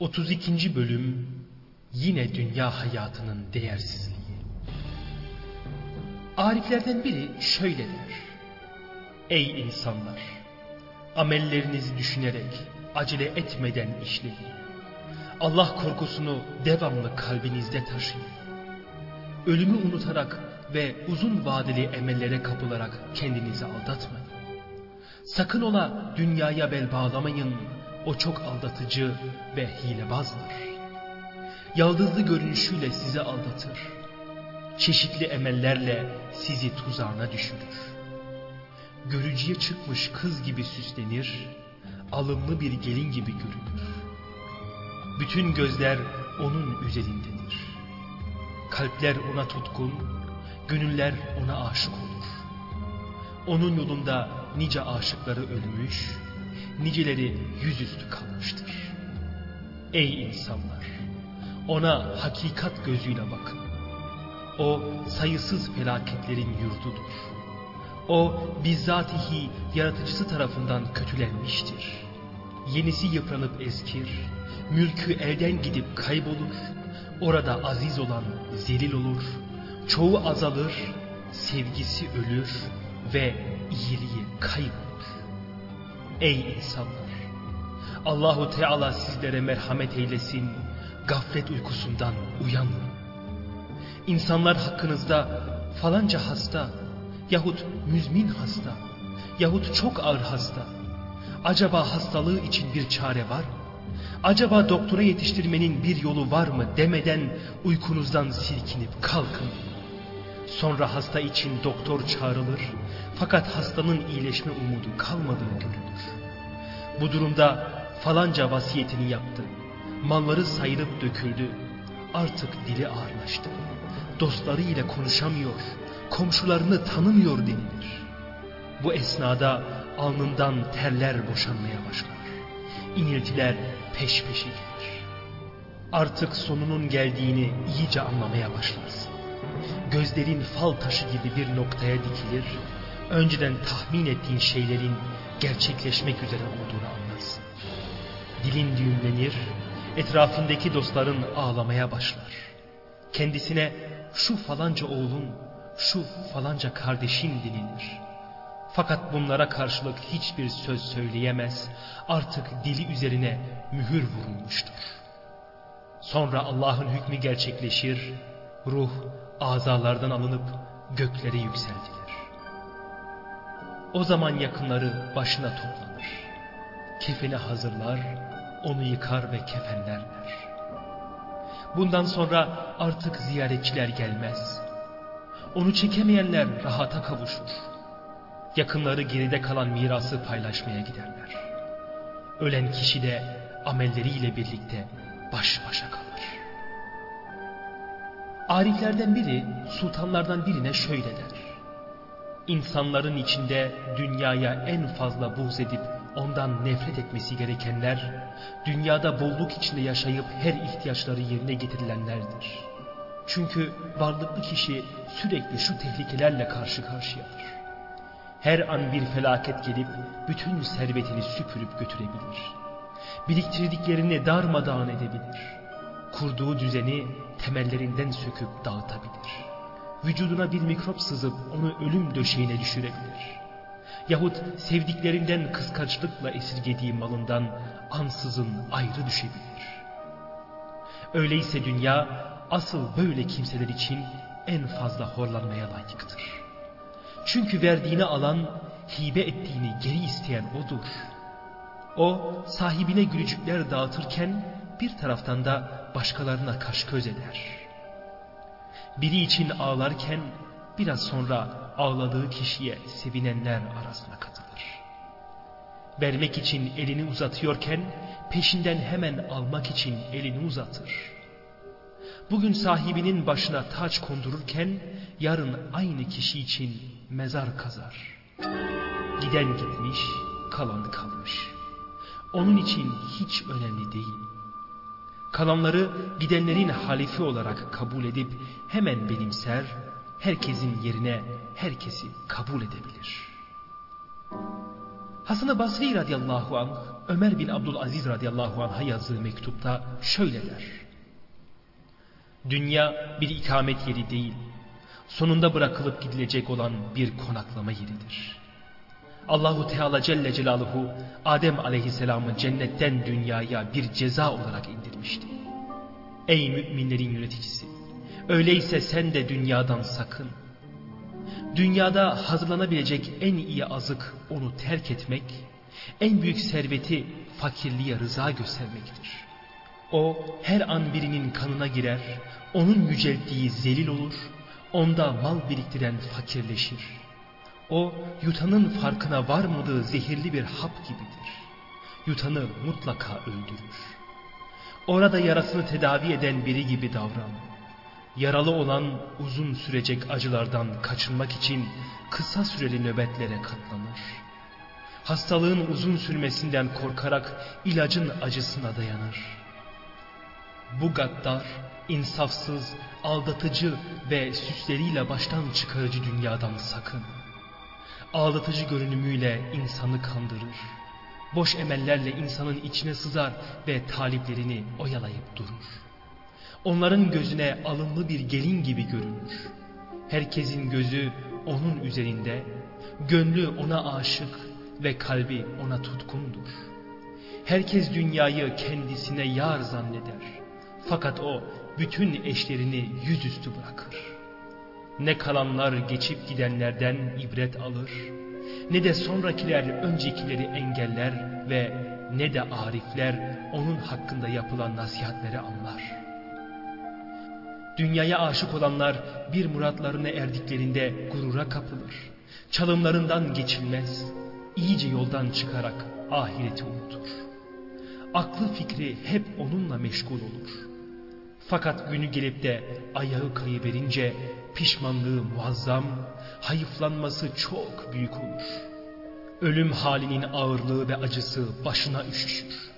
32. Bölüm Yine Dünya Hayatının Değersizliği Ariflerden biri şöyle der. Ey insanlar! Amellerinizi düşünerek, acele etmeden işleyin. Allah korkusunu devamlı kalbinizde taşıyın. Ölümü unutarak ve uzun vadeli emellere kapılarak kendinizi aldatmayın. Sakın ola dünyaya bel bağlamayın, o çok aldatıcı ve hilebazdır. Yaldızlı görünüşüyle sizi aldatır. Çeşitli emellerle sizi tuzağına düşürür. Görücüye çıkmış kız gibi süslenir, alımlı bir gelin gibi görünür. Bütün gözler onun üzerindedir. Kalpler ona tutkun, gönüller ona aşık olur. Onun yolunda nice aşıkları ölmüş, niceleri yüzüstü kalmıştır. Ey insanlar! Ona hakikat gözüyle bakın. O sayısız felaketlerin yurdudur. O bizzatihi yaratıcısı tarafından kötülenmiştir. Yenisi yıpranıp eskir, mülkü elden gidip kaybolur, orada aziz olan zelil olur, çoğu azalır, sevgisi ölür ve iyiliği kaybolur. Ey insanlar! Allahu Teala sizlere merhamet eylesin, gaflet uykusundan uyanın. İnsanlar hakkınızda falanca hasta yahut müzmin hasta yahut çok ağır hasta. Acaba hastalığı için bir çare var? Acaba doktora yetiştirmenin bir yolu var mı demeden uykunuzdan silkinip kalkın. Sonra hasta için doktor çağrılır fakat hastanın iyileşme umudu kalmadığı görülür. Bu durumda falanca vasiyetini yaptı. Malları sayılıp döküldü. Artık dili ağırlaştı. Dostları ile konuşamıyor, komşularını tanımıyor denilir. Bu esnada alnından terler boşanmaya başlar. İniltiler peş peşe gelir. Artık sonunun geldiğini iyice anlamaya başlarsın. Gözlerin fal taşı gibi bir noktaya dikilir, önceden tahmin ettiğin şeylerin gerçekleşmek üzere olduğunu anlarsın. Dilin düğümlenir, etrafındaki dostların ağlamaya başlar. Kendisine şu falanca oğlun, şu falanca kardeşin denilir. Fakat bunlara karşılık hiçbir söz söyleyemez, artık dili üzerine mühür vurulmuştur. Sonra Allah'ın hükmü gerçekleşir, ruh azalardan alınıp göklere yükseltilir. O zaman yakınları başına toplanır. Kefeni hazırlar, onu yıkar ve kefenlerler. Bundan sonra artık ziyaretçiler gelmez. Onu çekemeyenler rahata kavuşur. Yakınları geride kalan mirası paylaşmaya giderler. Ölen kişi de amelleriyle birlikte baş başa kalır. Ariflerden biri sultanlardan birine şöyle der. İnsanların içinde dünyaya en fazla buğz edip ondan nefret etmesi gerekenler, dünyada bolluk içinde yaşayıp her ihtiyaçları yerine getirilenlerdir. Çünkü varlıklı kişi sürekli şu tehlikelerle karşı karşıyadır. Her an bir felaket gelip bütün servetini süpürüp götürebilir. Biriktirdiklerini darmadağın edebilir. Kurduğu düzeni temellerinden söküp dağıtabilir vücuduna bir mikrop sızıp onu ölüm döşeğine düşürebilir. Yahut sevdiklerinden kıskançlıkla esirgediği malından ansızın ayrı düşebilir. Öyleyse dünya asıl böyle kimseler için en fazla horlanmaya layıktır. Çünkü verdiğini alan, hibe ettiğini geri isteyen odur. O sahibine gülücükler dağıtırken bir taraftan da başkalarına kaş göz eder. Biri için ağlarken biraz sonra ağladığı kişiye sevinenler arasına katılır. Vermek için elini uzatıyorken peşinden hemen almak için elini uzatır. Bugün sahibinin başına taç kondururken yarın aynı kişi için mezar kazar. Giden gitmiş, kalan kalmış. Onun için hiç önemli değil. Kalanları gidenlerin halifi olarak kabul edip hemen benimser, herkesin yerine herkesi kabul edebilir. Hasan-ı Basri radıyallahu anh Ömer bin Abdülaziz radıyallahu anh'a yazdığı mektupta şöyle der. Dünya bir ikamet yeri değil, sonunda bırakılıp gidilecek olan bir konaklama yeridir. Allahu Teala Celle Celaluhu Adem Aleyhisselam'ı cennetten dünyaya bir ceza olarak indirmişti. Ey müminlerin yöneticisi! Öyleyse sen de dünyadan sakın. Dünyada hazırlanabilecek en iyi azık onu terk etmek, en büyük serveti fakirliğe rıza göstermektir. O her an birinin kanına girer, onun yücelttiği zelil olur, onda mal biriktiren fakirleşir. O yutanın farkına varmadığı zehirli bir hap gibidir. Yutanı mutlaka öldürür. Orada yarasını tedavi eden biri gibi davran. Yaralı olan uzun sürecek acılardan kaçınmak için kısa süreli nöbetlere katlanır. Hastalığın uzun sürmesinden korkarak ilacın acısına dayanır. Bu gaddar, insafsız, aldatıcı ve süsleriyle baştan çıkarıcı dünyadan sakın. Ağlatıcı görünümüyle insanı kandırır. Boş emellerle insanın içine sızar ve taliplerini oyalayıp durur. Onların gözüne alımlı bir gelin gibi görünür. Herkesin gözü onun üzerinde, gönlü ona aşık ve kalbi ona tutkundur. Herkes dünyayı kendisine yar zanneder. Fakat o bütün eşlerini yüzüstü bırakır. Ne kalanlar geçip gidenlerden ibret alır, ne de sonrakiler öncekileri engeller ve ne de arifler onun hakkında yapılan nasihatleri anlar. Dünyaya aşık olanlar bir muratlarına erdiklerinde gurura kapılır. Çalımlarından geçilmez, iyice yoldan çıkarak ahireti unutur. Aklı fikri hep onunla meşgul olur. Fakat günü gelip de ayağı kayıverince pişmanlığı muazzam, hayıflanması çok büyük olur. Ölüm halinin ağırlığı ve acısı başına üşüşür.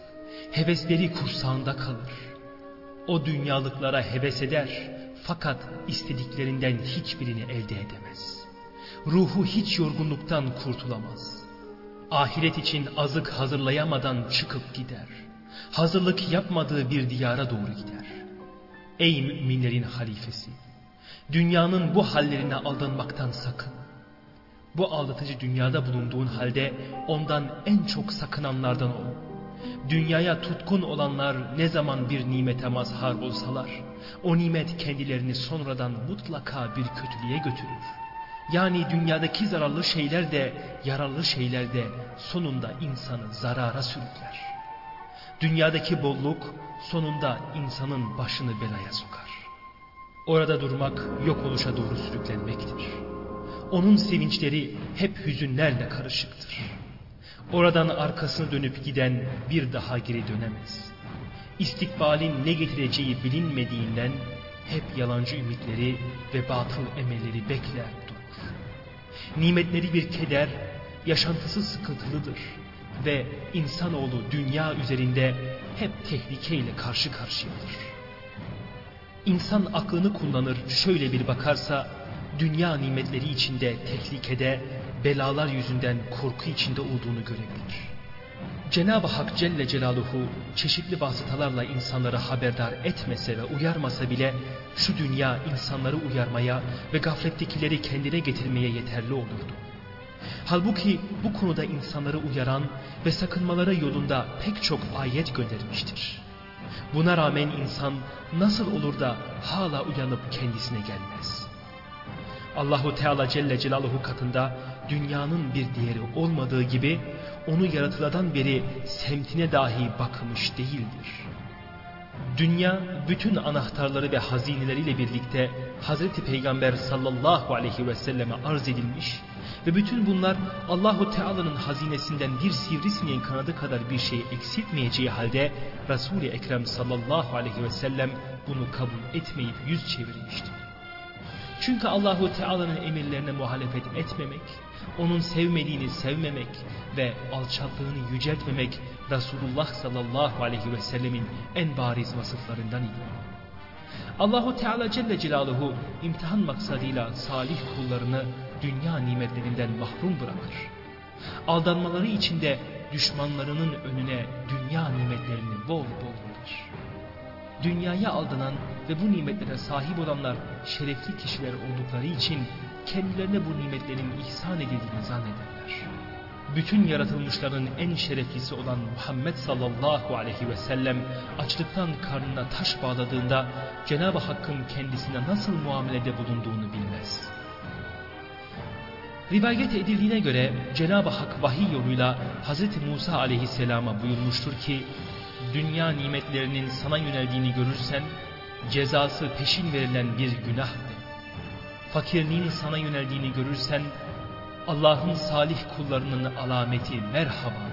Hevesleri kursağında kalır. O dünyalıklara heves eder fakat istediklerinden hiçbirini elde edemez. Ruhu hiç yorgunluktan kurtulamaz. Ahiret için azık hazırlayamadan çıkıp gider. Hazırlık yapmadığı bir diyara doğru gider. Ey müminlerin halifesi! Dünyanın bu hallerine aldanmaktan sakın. Bu aldatıcı dünyada bulunduğun halde ondan en çok sakınanlardan ol. Dünyaya tutkun olanlar ne zaman bir nimete mazhar olsalar, o nimet kendilerini sonradan mutlaka bir kötülüğe götürür. Yani dünyadaki zararlı şeyler de, yararlı şeyler de sonunda insanı zarara sürükler. Dünyadaki bolluk sonunda insanın başını belaya sokar. Orada durmak yok oluşa doğru sürüklenmektir. Onun sevinçleri hep hüzünlerle karışıktır. Oradan arkasını dönüp giden bir daha geri dönemez. İstikbalin ne getireceği bilinmediğinden hep yalancı ümitleri ve batıl emelleri bekler durur. Nimetleri bir keder, yaşantısı sıkıntılıdır ve insanoğlu dünya üzerinde hep tehlikeyle karşı karşıyadır. İnsan aklını kullanır şöyle bir bakarsa dünya nimetleri içinde tehlikede, belalar yüzünden korku içinde olduğunu görebilir. Cenab-ı Hak Celle Celaluhu çeşitli vasıtalarla insanları haberdar etmese ve uyarmasa bile şu dünya insanları uyarmaya ve gaflettekileri kendine getirmeye yeterli olurdu. Halbuki bu konuda insanları uyaran ve sakınmaları yolunda pek çok ayet göndermiştir. Buna rağmen insan nasıl olur da hala uyanıp kendisine gelmez? Allahu Teala Celle Celaluhu katında dünyanın bir değeri olmadığı gibi onu yaratıladan beri semtine dahi bakmış değildir. Dünya bütün anahtarları ve hazineleriyle birlikte Hazreti Peygamber sallallahu aleyhi ve selleme arz edilmiş ve bütün bunlar Allahu Teala'nın hazinesinden bir sivrisineğin kanadı kadar bir şey eksiltmeyeceği halde Resul-i Ekrem sallallahu aleyhi ve sellem bunu kabul etmeyip yüz çevirmişti. Çünkü Allahu Teala'nın emirlerine muhalefet etmemek, onun sevmediğini sevmemek ve alçaklığını yüceltmemek Resulullah sallallahu aleyhi ve sellemin en bariz vasıflarından idi. Allahu Teala Celle Celaluhu imtihan maksadıyla salih kullarını dünya nimetlerinden mahrum bırakır. Aldanmaları içinde düşmanlarının önüne dünya nimetlerini bol bol verir. Dünyaya aldanan ve bu nimetlere sahip olanlar şerefli kişiler oldukları için kendilerine bu nimetlerin ihsan edildiğini zannederler. Bütün yaratılmışların en şereflisi olan Muhammed sallallahu aleyhi ve sellem açlıktan karnına taş bağladığında Cenab-ı Hakk'ın kendisine nasıl muamelede bulunduğunu bilmez. Rivayet edildiğine göre Cenab-ı Hak vahiy yoluyla Hz. Musa aleyhisselama buyurmuştur ki dünya nimetlerinin sana yöneldiğini görürsen cezası peşin verilen bir günah. Fakirliğin sana yöneldiğini görürsen Allah'ın salih kullarının alameti merhaba.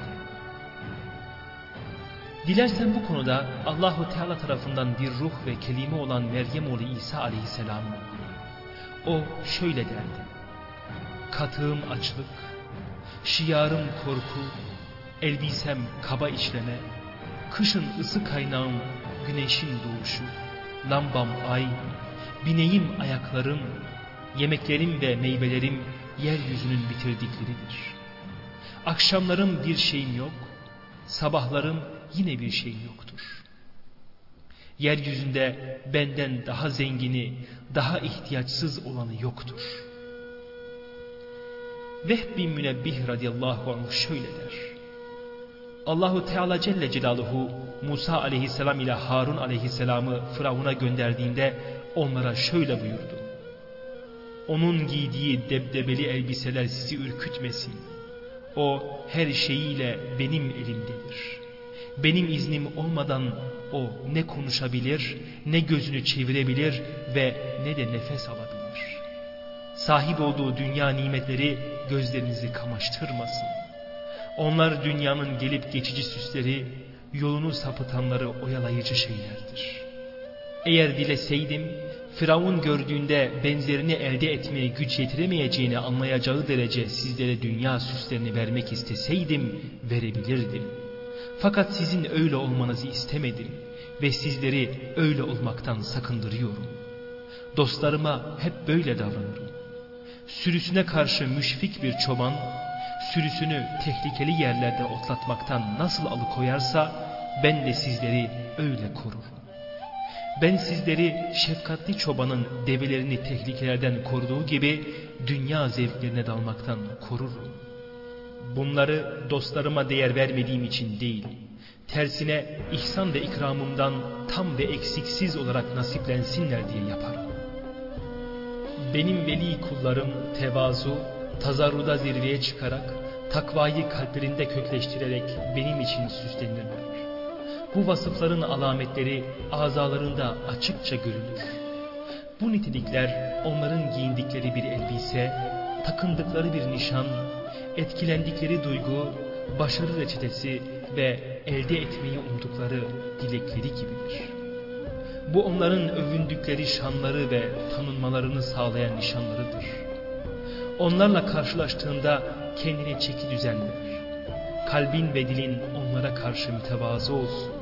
Dilersen bu konuda Allahu Teala tarafından bir ruh ve kelime olan Meryem oğlu İsa aleyhisselam o şöyle derdi. Katığım açlık, şiarım korku, elbisem kaba işleme, kışın ısı kaynağım güneşin doğuşu, lambam ay, bineğim ayaklarım, yemeklerim ve meyvelerim yeryüzünün bitirdikleridir. Akşamlarım bir şeyim yok, sabahlarım yine bir şeyim yoktur. Yeryüzünde benden daha zengini, daha ihtiyaçsız olanı yoktur. Vehb bin Münebbih radıyallahu anh şöyle der. Allahu Teala Celle Celaluhu Musa aleyhisselam ile Harun aleyhisselamı Firavun'a gönderdiğinde onlara şöyle buyurdu. Onun giydiği debdebeli elbiseler sizi ürkütmesin. O her şeyiyle benim elimdedir. Benim iznim olmadan o ne konuşabilir, ne gözünü çevirebilir ve ne de nefes alabilir. Sahip olduğu dünya nimetleri gözlerinizi kamaştırmasın. Onlar dünyanın gelip geçici süsleri, yolunu sapıtanları oyalayıcı şeylerdir. Eğer dileseydim, Firavun gördüğünde benzerini elde etmeye güç yetiremeyeceğini anlayacağı derece sizlere dünya süslerini vermek isteseydim, verebilirdim. Fakat sizin öyle olmanızı istemedim ve sizleri öyle olmaktan sakındırıyorum. Dostlarıma hep böyle davranırım. Sürüsüne karşı müşfik bir çoban, sürüsünü tehlikeli yerlerde otlatmaktan nasıl alıkoyarsa, ben de sizleri öyle korurum. Ben sizleri şefkatli çobanın develerini tehlikelerden koruduğu gibi dünya zevklerine dalmaktan korurum. Bunları dostlarıma değer vermediğim için değil, tersine ihsan ve ikramımdan tam ve eksiksiz olarak nasiplensinler diye yaparım. Benim veli kullarım tevazu, tazarruda zirveye çıkarak, takvayı kalplerinde kökleştirerek benim için süslenirler. Bu vasıfların alametleri azalarında açıkça görülür. Bu nitelikler onların giyindikleri bir elbise, takındıkları bir nişan, etkilendikleri duygu, başarı reçetesi ve elde etmeyi umdukları dilekleri gibidir. Bu onların övündükleri şanları ve tanınmalarını sağlayan nişanlarıdır. Onlarla karşılaştığında kendine çeki düzen ver. Kalbin ve dilin onlara karşı mütevazı olsun.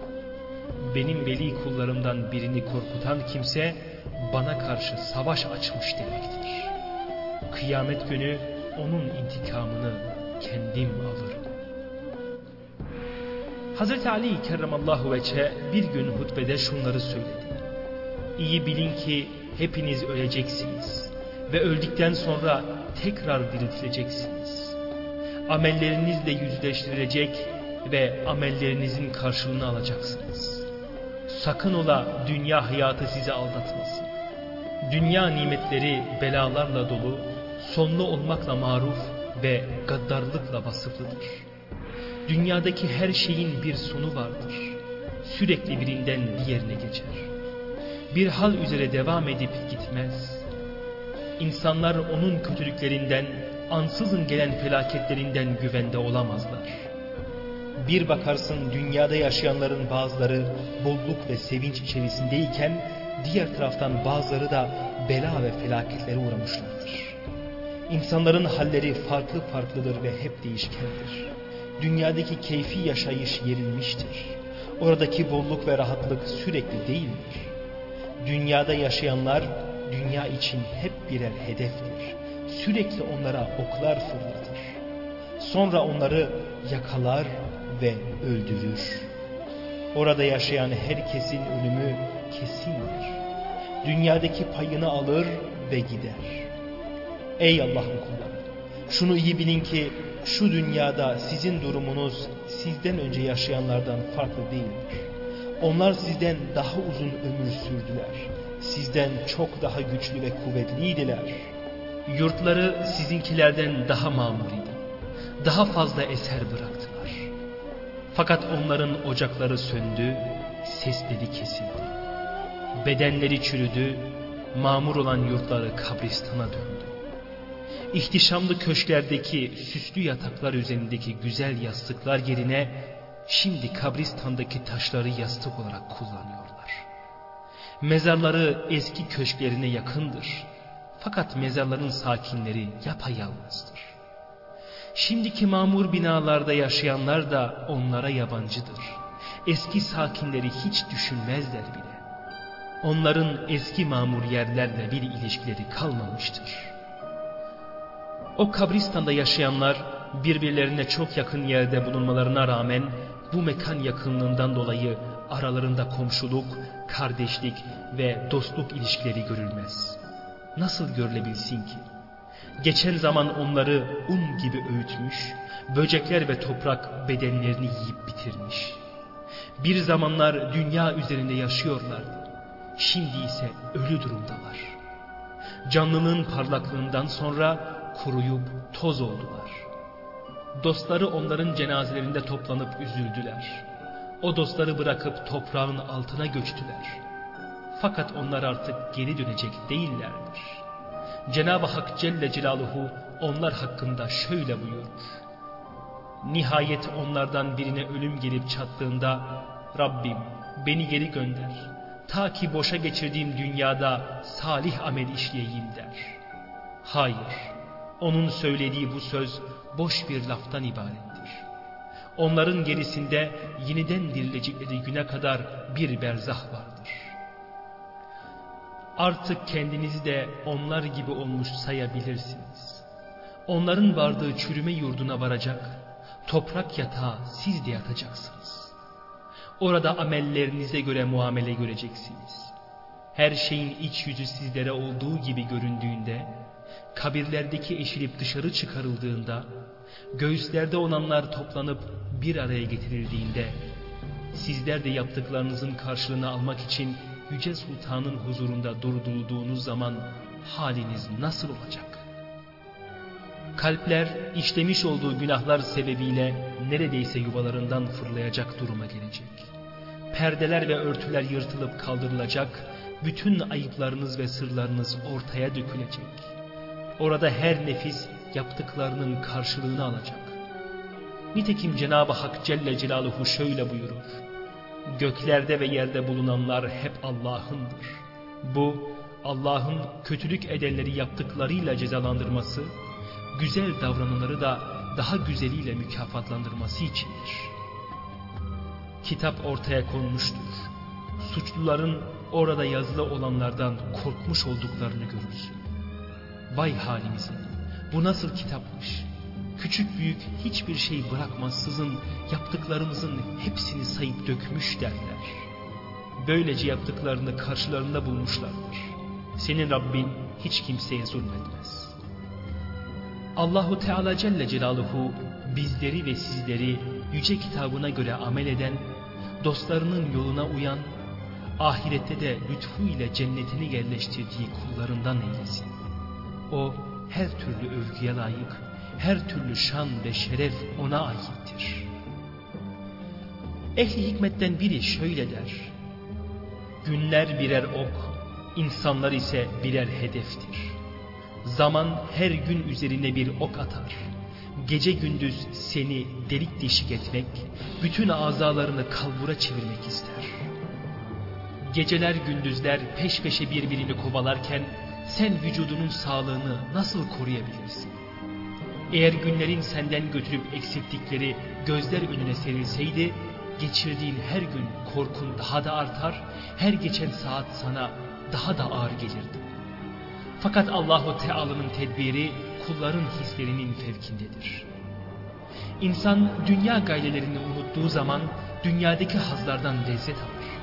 Benim veli kullarımdan birini korkutan kimse bana karşı savaş açmış demektir. Kıyamet günü onun intikamını kendim alırım. Hazreti Ali kerramallahu veçe bir gün hutbede şunları söyledi. İyi bilin ki hepiniz öleceksiniz ve öldükten sonra tekrar diriltileceksiniz. Amellerinizle yüzleştirilecek ve amellerinizin karşılığını alacaksınız. Sakın ola dünya hayatı sizi aldatmasın. Dünya nimetleri belalarla dolu, sonlu olmakla maruf ve gaddarlıkla vasıflıdır. Dünyadaki her şeyin bir sonu vardır. Sürekli birinden diğerine geçer. Bir hal üzere devam edip gitmez. İnsanlar onun kötülüklerinden, ansızın gelen felaketlerinden güvende olamazlar. Bir bakarsın dünyada yaşayanların bazıları bolluk ve sevinç içerisindeyken, diğer taraftan bazıları da bela ve felaketlere uğramışlardır. İnsanların halleri farklı farklıdır ve hep değişkendir. Dünyadaki keyfi yaşayış yerilmiştir. Oradaki bolluk ve rahatlık sürekli değildir. Dünyada yaşayanlar dünya için hep birer hedeftir. Sürekli onlara oklar fırlatır. Sonra onları yakalar ve öldürür. Orada yaşayan herkesin ölümü kesindir. Dünyadaki payını alır ve gider. Ey Allah'ın kulları! Şunu iyi bilin ki şu dünyada sizin durumunuz sizden önce yaşayanlardan farklı değildir. Onlar sizden daha uzun ömür sürdüler. Sizden çok daha güçlü ve kuvvetliydiler. Yurtları sizinkilerden daha mamuriydi. Daha fazla eser bıraktılar. Fakat onların ocakları söndü, sesleri kesildi. Bedenleri çürüdü, mamur olan yurtları kabristana döndü. İhtişamlı köşklerdeki süslü yataklar üzerindeki güzel yastıklar yerine şimdi kabristandaki taşları yastık olarak kullanıyorlar. Mezarları eski köşklerine yakındır. Fakat mezarların sakinleri yapayalnızdır. Şimdiki mamur binalarda yaşayanlar da onlara yabancıdır. Eski sakinleri hiç düşünmezler bile. Onların eski mamur yerlerle bir ilişkileri kalmamıştır. O kabristanda yaşayanlar birbirlerine çok yakın yerde bulunmalarına rağmen bu mekan yakınlığından dolayı aralarında komşuluk, kardeşlik ve dostluk ilişkileri görülmez. Nasıl görülebilsin ki? Geçen zaman onları un gibi öğütmüş, böcekler ve toprak bedenlerini yiyip bitirmiş. Bir zamanlar dünya üzerinde yaşıyorlardı. Şimdi ise ölü durumdalar. Canlının parlaklığından sonra kuruyup toz oldular. Dostları onların cenazelerinde toplanıp üzüldüler. O dostları bırakıp toprağın altına göçtüler. Fakat onlar artık geri dönecek değillerdir. Cenab-ı Hak Celle Celaluhu onlar hakkında şöyle buyurur. Nihayet onlardan birine ölüm gelip çattığında Rabbim beni geri gönder. Ta ki boşa geçirdiğim dünyada salih amel işleyeyim der. Hayır. Onun söylediği bu söz boş bir laftan ibarettir. Onların gerisinde yeniden dirilecekleri güne kadar bir berzah vardır. Artık kendinizi de onlar gibi olmuş sayabilirsiniz. Onların vardığı çürüme yurduna varacak, toprak yatağa siz de yatacaksınız. Orada amellerinize göre muamele göreceksiniz. Her şeyin iç yüzü sizlere olduğu gibi göründüğünde, kabirlerdeki eşilip dışarı çıkarıldığında, göğüslerde olanlar toplanıp bir araya getirildiğinde, sizler de yaptıklarınızın karşılığını almak için Yüce Sultan'ın huzurunda durdurulduğunuz zaman haliniz nasıl olacak? Kalpler işlemiş olduğu günahlar sebebiyle neredeyse yuvalarından fırlayacak duruma gelecek. Perdeler ve örtüler yırtılıp kaldırılacak, bütün ayıplarınız ve sırlarınız ortaya dökülecek. Orada her nefis yaptıklarının karşılığını alacak. Nitekim Cenab-ı Hak Celle Celaluhu şöyle buyurur. Göklerde ve yerde bulunanlar hep Allah'ındır. Bu Allah'ın kötülük edenleri yaptıklarıyla cezalandırması, güzel davrananları da daha güzeliyle mükafatlandırması içindir. Kitap ortaya konmuştur. Suçluların orada yazılı olanlardan korkmuş olduklarını görürsün. Vay halimize. Bu nasıl kitapmış? Küçük büyük hiçbir şey bırakmazsızın yaptıklarımızın hepsini sayıp dökmüş derler. Böylece yaptıklarını karşılarında bulmuşlardır. Senin Rabbin hiç kimseye zulmetmez. Allahu Teala Celle Celaluhu bizleri ve sizleri yüce kitabına göre amel eden, dostlarının yoluna uyan, ahirette de lütfu ile cennetini yerleştirdiği kullarından eylesin. O her türlü övgüye layık, her türlü şan ve şeref ona aittir. Ehli hikmetten biri şöyle der. Günler birer ok, insanlar ise birer hedeftir. Zaman her gün üzerine bir ok atar. Gece gündüz seni delik deşik etmek, bütün azalarını kalbura çevirmek ister. Geceler gündüzler peş peşe birbirini kovalarken sen vücudunun sağlığını nasıl koruyabilirsin? Eğer günlerin senden götürüp eksilttikleri gözler önüne serilseydi, geçirdiğin her gün korkun daha da artar, her geçen saat sana daha da ağır gelirdi. Fakat Allahu Teala'nın tedbiri kulların hislerinin fevkindedir. İnsan dünya gayelerini unuttuğu zaman dünyadaki hazlardan lezzet alır.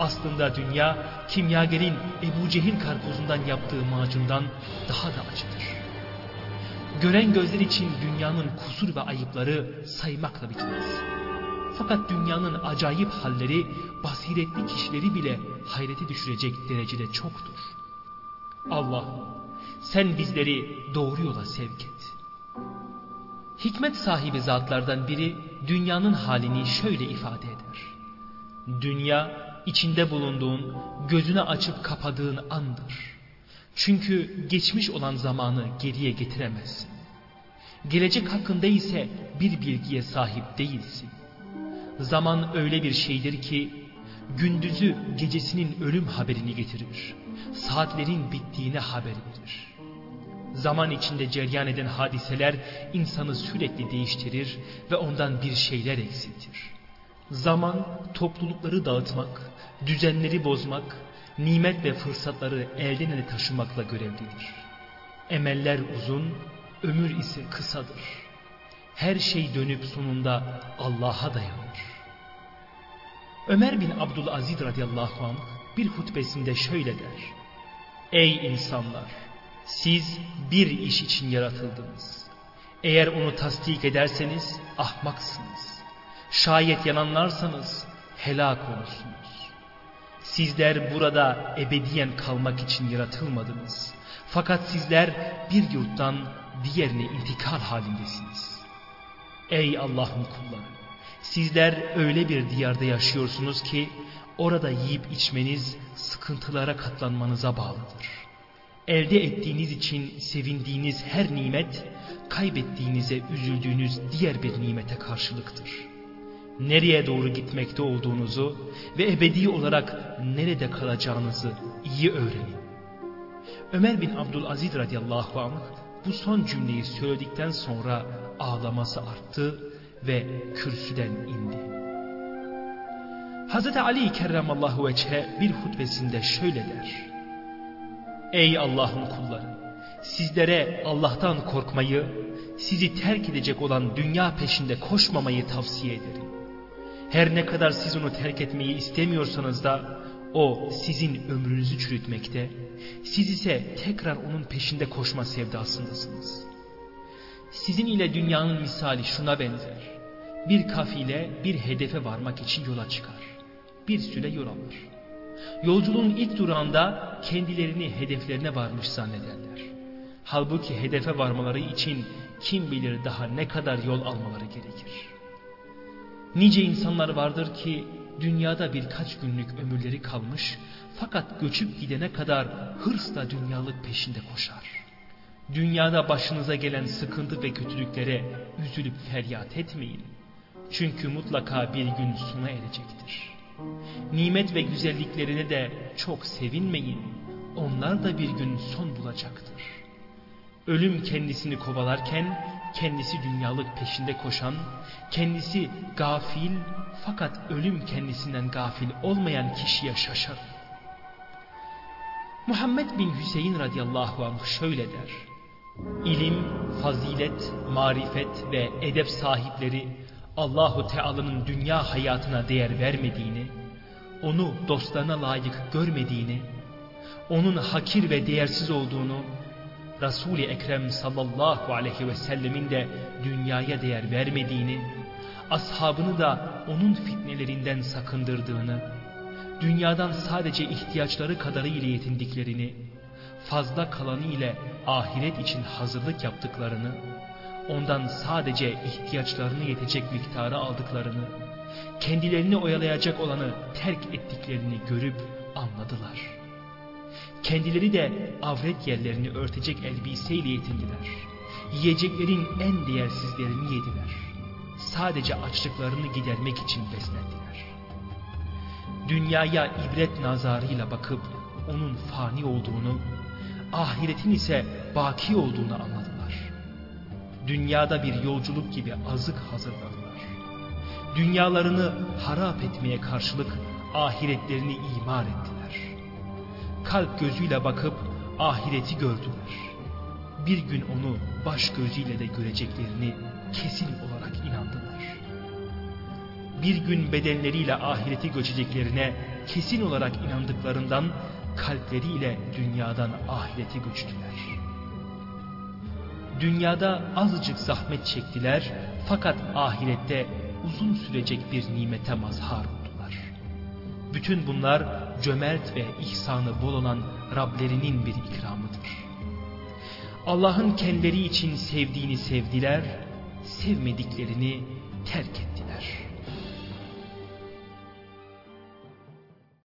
Aslında dünya kimyagerin Ebu Cehil karpuzundan yaptığı macundan daha da acıdır. Gören gözler için dünyanın kusur ve ayıpları saymakla bitmez. Fakat dünyanın acayip halleri basiretli kişileri bile hayrete düşürecek derecede çoktur. Allah sen bizleri doğru yola sevk et. Hikmet sahibi zatlardan biri dünyanın halini şöyle ifade eder. Dünya içinde bulunduğun, gözünü açıp kapadığın andır. Çünkü geçmiş olan zamanı geriye getiremezsin. Gelecek hakkında ise bir bilgiye sahip değilsin. Zaman öyle bir şeydir ki gündüzü gecesinin ölüm haberini getirir. Saatlerin bittiğine haber verir. Zaman içinde ceryan eden hadiseler insanı sürekli değiştirir ve ondan bir şeyler eksiltir. Zaman toplulukları dağıtmak, düzenleri bozmak, nimet ve fırsatları elden ele taşımakla görevlidir. Emeller uzun, ömür ise kısadır. Her şey dönüp sonunda Allah'a dayanır. Ömer bin Abdülaziz radıyallahu anh bir hutbesinde şöyle der. Ey insanlar! Siz bir iş için yaratıldınız. Eğer onu tasdik ederseniz ahmaksınız. Şayet yananlarsanız helak olursunuz. Sizler burada ebediyen kalmak için yaratılmadınız. Fakat sizler bir yurttan diğerine intikal halindesiniz. Ey Allah'ın kulları! Sizler öyle bir diyarda yaşıyorsunuz ki orada yiyip içmeniz sıkıntılara katlanmanıza bağlıdır. Elde ettiğiniz için sevindiğiniz her nimet kaybettiğinize üzüldüğünüz diğer bir nimete karşılıktır. Nereye doğru gitmekte olduğunuzu ve ebedi olarak nerede kalacağınızı iyi öğrenin. Ömer bin Abdülaziz radıyallahu anh bu son cümleyi söyledikten sonra ağlaması arttı ve kürsüden indi. Hz. Ali kerramallahu veçhe bir hutbesinde şöyle der. Ey Allah'ın kulları! Sizlere Allah'tan korkmayı, sizi terk edecek olan dünya peşinde koşmamayı tavsiye ederim. Her ne kadar siz onu terk etmeyi istemiyorsanız da o sizin ömrünüzü çürütmekte, siz ise tekrar onun peşinde koşma sevdasındasınız. Sizin ile dünyanın misali şuna benzer. Bir kafile bir hedefe varmak için yola çıkar. Bir süre yol alır. Yolculuğun ilk durağında kendilerini hedeflerine varmış zannederler. Halbuki hedefe varmaları için kim bilir daha ne kadar yol almaları gerekir. Nice insanlar vardır ki dünyada birkaç günlük ömürleri kalmış fakat göçüp gidene kadar hırsla dünyalık peşinde koşar. Dünyada başınıza gelen sıkıntı ve kötülüklere üzülüp feryat etmeyin. Çünkü mutlaka bir gün sona erecektir. Nimet ve güzelliklerine de çok sevinmeyin. Onlar da bir gün son bulacaktır. Ölüm kendisini kovalarken kendisi dünyalık peşinde koşan, kendisi gafil fakat ölüm kendisinden gafil olmayan kişiye şaşar. Muhammed bin Hüseyin radıyallahu anh şöyle der. İlim, fazilet, marifet ve edep sahipleri Allahu Teala'nın dünya hayatına değer vermediğini, onu dostlarına layık görmediğini, onun hakir ve değersiz olduğunu, Resul-i Ekrem sallallahu aleyhi ve sellemin de dünyaya değer vermediğini, ashabını da onun fitnelerinden sakındırdığını, dünyadan sadece ihtiyaçları kadarıyla yetindiklerini, fazla kalanı ile ahiret için hazırlık yaptıklarını, ondan sadece ihtiyaçlarını yetecek miktarı aldıklarını, kendilerini oyalayacak olanı terk ettiklerini görüp anladılar. Kendileri de avret yerlerini örtecek elbiseyle yetindiler. Yiyeceklerin en değersizlerini yediler. Sadece açlıklarını gidermek için beslendiler. Dünyaya ibret nazarıyla bakıp onun fani olduğunu, ahiretin ise baki olduğunu anladılar. Dünyada bir yolculuk gibi azık hazırladılar. Dünyalarını harap etmeye karşılık ahiretlerini imar ettiler. Kalp gözüyle bakıp ahireti gördüler. Bir gün onu baş gözüyle de göreceklerini kesin olarak inandılar. Bir gün bedenleriyle ahirete göçeceklerine kesin olarak inandıklarından kalpleriyle dünyadan ahirete göçtüler. Dünyada azıcık zahmet çektiler fakat ahirette uzun sürecek bir nimete mazhar. Bütün bunlar cömert ve ihsanı bol olan Rablerinin bir ikramıdır. Allah'ın kendileri için sevdiğini sevdiler, sevmediklerini terk ettiler.''